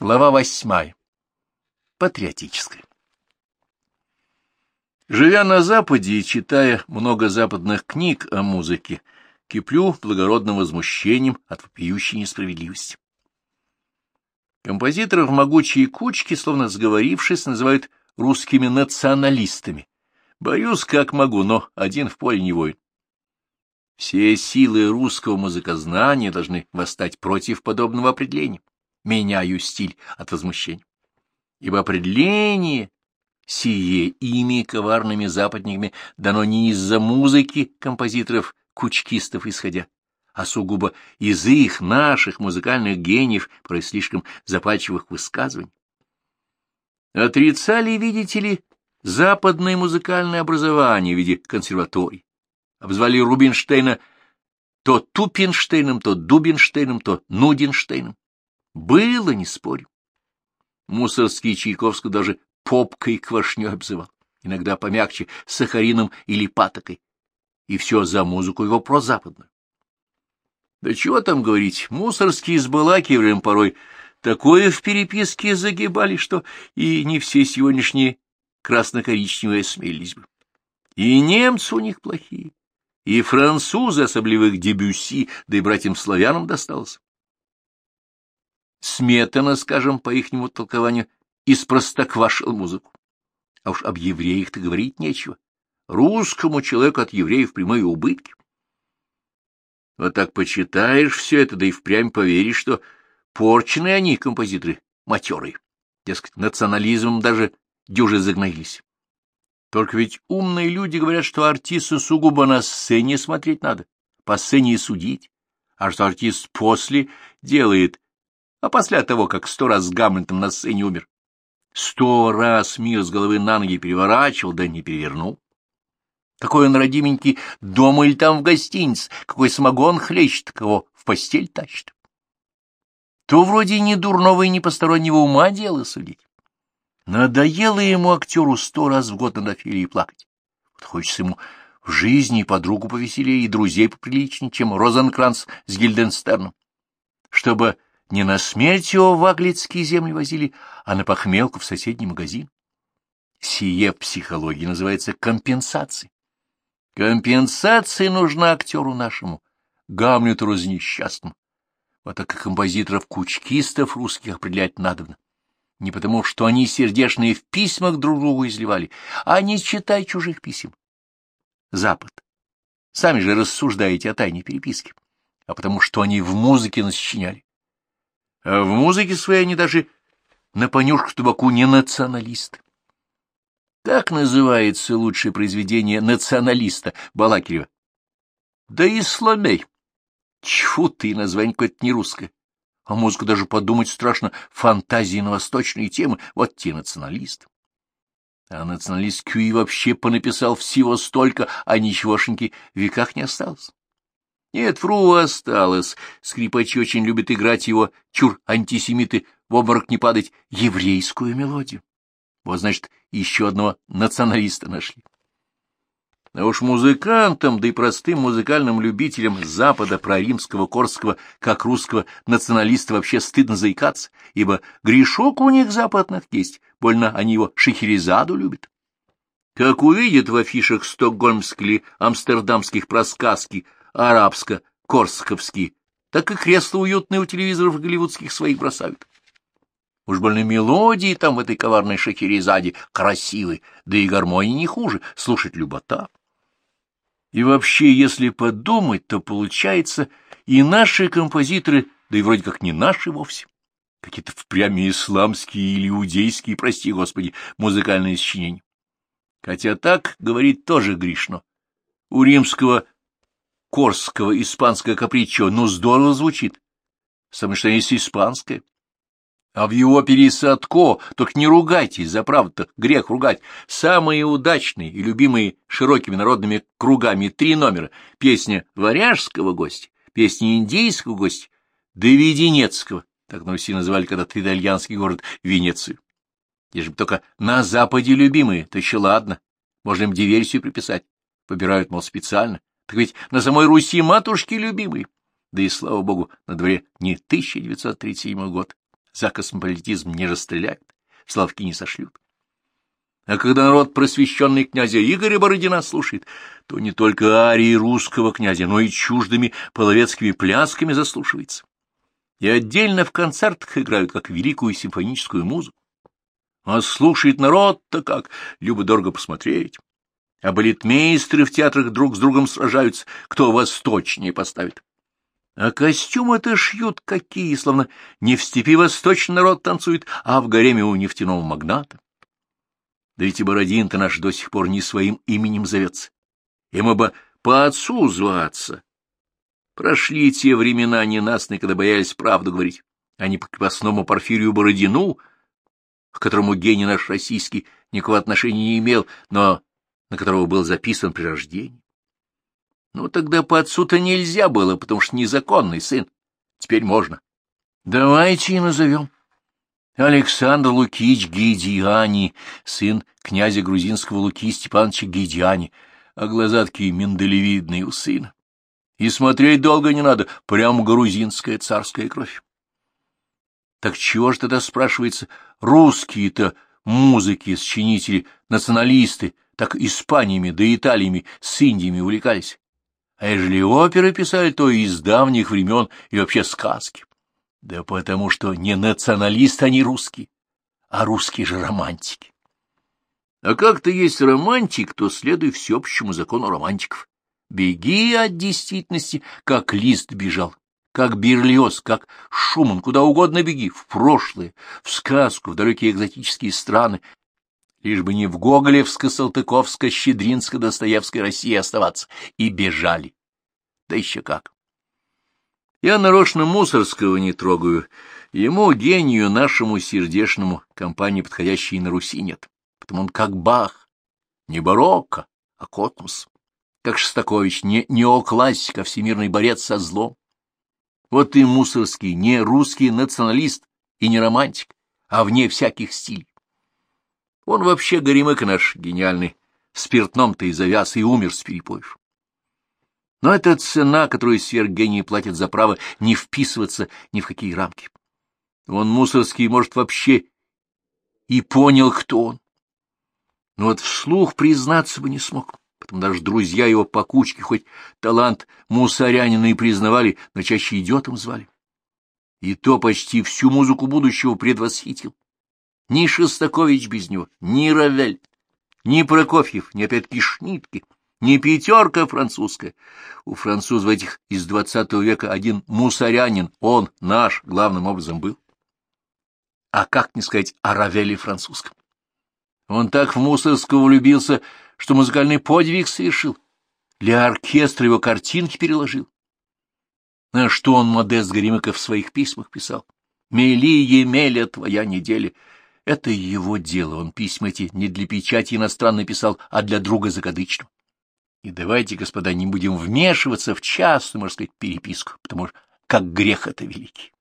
Глава восьмая. Патриотическая. Живя на Западе и читая много западных книг о музыке, киплю благородным возмущением от вопиющей несправедливости. Композиторов могучие кучки, словно сговорившись, называют русскими националистами. Боюсь, как могу, но один в поле не воин. Все силы русского музыкознания должны восстать против подобного определения меняю стиль от возмущения. Ибо определение сие ими коварными западниками дано не из-за музыки композиторов-кучкистов исходя, а сугубо из их, наших музыкальных гениев, порой слишком запальчивых высказываний. Отрицали, видите ли, западное музыкальное образование в виде консерваторий. Обзвали Рубинштейна то Тупинштейном, то Дубинштейном, то Нудинштейном. Было, не спорю. Мусорский Чайковский даже попкой квашней обзывал, иногда помягче, сахарином или патокой. И все за музыку его прозападную. Да чего там говорить, мусорские с Балакирем порой такое в переписке загибали, что и не все сегодняшние красно-коричневые смелись бы. И немцы у них плохие, и французы, особливых Дебюсси, да и братьям-славянам досталось. Сметана, скажем, по ихнему толкованию, из простоквашил музыку. А уж об евреях-то говорить нечего. Русскому человеку от евреев прямые убытки. Вот так почитаешь все это, да и впрямь поверишь, что порченые они, композиторы, матерые. Дескать, национализмом даже дюжи загноились. Только ведь умные люди говорят, что артисту сугубо на сцене смотреть надо, по сцене и судить, а что артист после делает, а после того, как сто раз с Гамлетом на сцене умер. Сто раз мир с головы на ноги переворачивал, да не перевернул. Какой он родименький дома или там в гостинице, какой самогон хлещет, кого в постель тащит. То вроде ни дурного и ни постороннего ума дело судить. Надоело ему актеру сто раз в год на дофилии плакать. Вот хочется ему в жизни и подругу повеселее, и друзей поприличнее, чем Розенкранц с Гильденстерном. Чтобы не на смерть его в аглицкие земли возили, а на похмелку в соседний магазин. Сие в психологии называется компенсацией. Компенсация нужна актеру нашему, Гамлету разнесчастному. Вот так и композиторов-кучкистов русских определять надобно. Не потому, что они сердечные в письмах друг другу изливали, а не читай чужих писем. Запад. Сами же рассуждаете о тайне переписки, а потому что они в музыке насчиняли. А в музыке своей они даже на понюшку табаку не националисты. Так называется лучшее произведение националиста Балакирева. Да и сломей. Чфу ты, название какое-то не русское. А музыку даже подумать страшно. Фантазии на восточные темы. Вот те националисты. А националист Кюи вообще понаписал всего столько, а ничегошеньки в веках не осталось. Нет, вру, осталось. Скрипачи очень любят играть его, чур, антисемиты, в обморок не падать, еврейскую мелодию. Вот, значит, еще одного националиста нашли. А уж музыкантам, да и простым музыкальным любителям Запада про римского, корского, как русского националиста вообще стыдно заикаться, ибо грешок у них западных есть, больно они его шехерезаду любят. Как увидят в афишах стокгольмских или амстердамских просказки арабско-корсковские, так и кресла уютные у телевизоров голливудских своих бросают. Уж больно мелодии там в этой коварной шахерезаде красивы, да и гармонии не хуже, слушать любота. И вообще, если подумать, то получается, и наши композиторы, да и вроде как не наши вовсе, какие-то впрямь исламские или иудейские, прости господи, музыкальные сочинения. Хотя так говорит тоже грешно. У римского корского испанское капричо, ну здорово звучит. Самое что есть испанское. А в его опере Садко, только не ругайтесь, за правду-то грех ругать. Самые удачные и любимые широкими народными кругами три номера. Песня варяжского гостя, песня индейского гостя, да Веденецкого. Так на Руси называли когда-то итальянский город Венецию. Если бы только на Западе любимые, то еще ладно. Можно им диверсию приписать. Побирают, мол, специально. Так ведь на самой Руси матушки любимые. Да и, слава богу, на дворе не 1937 год, за космополитизм не расстреляют, славки не сошлют. А когда народ, просвещенный князя Игоря Бородина, слушает, то не только арии русского князя, но и чуждыми половецкими плясками заслушивается. И отдельно в концертах играют, как великую симфоническую музыку. А слушает народ-то как, любо-дорого посмотреть. А балетмейстеры в театрах друг с другом сражаются, кто восточнее поставит. А костюмы-то шьют какие, словно не в степи восточный народ танцует, а в гареме у нефтяного магната. Да ведь и Бородин-то наш до сих пор не своим именем зовется. Ему бы по отцу зваться. Прошли те времена ненастные, когда боялись правду говорить, а не по крепостному Порфирию Бородину, к которому гений наш российский никакого отношения не имел, но на которого был записан при рождении. Ну, тогда по отцу-то нельзя было, потому что незаконный сын. Теперь можно. Давайте и назовем. Александр Лукич Гидиани, сын князя грузинского Луки Степановича Гидиани, а глаза такие миндалевидные у сына. И смотреть долго не надо, прям грузинская царская кровь. Так чего ж тогда, спрашивается, русские-то музыки, сочинители, националисты, так Испаниями да Италиями с Индиями увлекались? А ежели оперы писали, то из давних времен и вообще сказки. Да потому что не националисты они русские, а русские же романтики. А как ты есть романтик, то следуй всеобщему закону романтиков. Беги от действительности, как лист бежал, как Берлиоз, как Шуман, куда угодно беги, в прошлое, в сказку, в далекие экзотические страны, лишь бы не в Гоголевско-Салтыковско-Щедринско-Достоевской России оставаться. И бежали. Да еще как. Я нарочно Мусорского не трогаю. Ему, гению нашему сердечному, компании подходящей на Руси нет. Потому он как Бах, не барокко, а Котмус. Как Шостакович, не неоклассик, а всемирный борец со злом. Вот и Мусорский, не русский националист и не романтик, а вне всяких стилей. Он вообще горемык наш гениальный, спиртном-то и завяз, и умер с перепоев. Но это цена, которую сверхгении платят за право не вписываться ни в какие рамки. Он, Мусорский, может, вообще и понял, кто он. Но вот вслух признаться бы не смог, потому даже друзья его по кучке, хоть талант мусорянина и признавали, но чаще идиотом звали. И то почти всю музыку будущего предвосхитил. Ни Шостакович без него, ни Равель, ни Прокофьев, ни опять-таки не пятерка французская. У французов этих из двадцатого века один мусорянин, он наш, главным образом был. А как не сказать о Равеле французском? Он так в Мусорского влюбился, что музыкальный подвиг совершил. Для оркестра его картинки переложил. А что он, Модест Горемыков, в своих письмах писал? «Мели, Емеля, твоя неделя». Это его дело, он письма эти не для печати иностранно писал, а для друга закадычного. И давайте, господа, не будем вмешиваться в частную, можно сказать, переписку, потому что как грех это великий.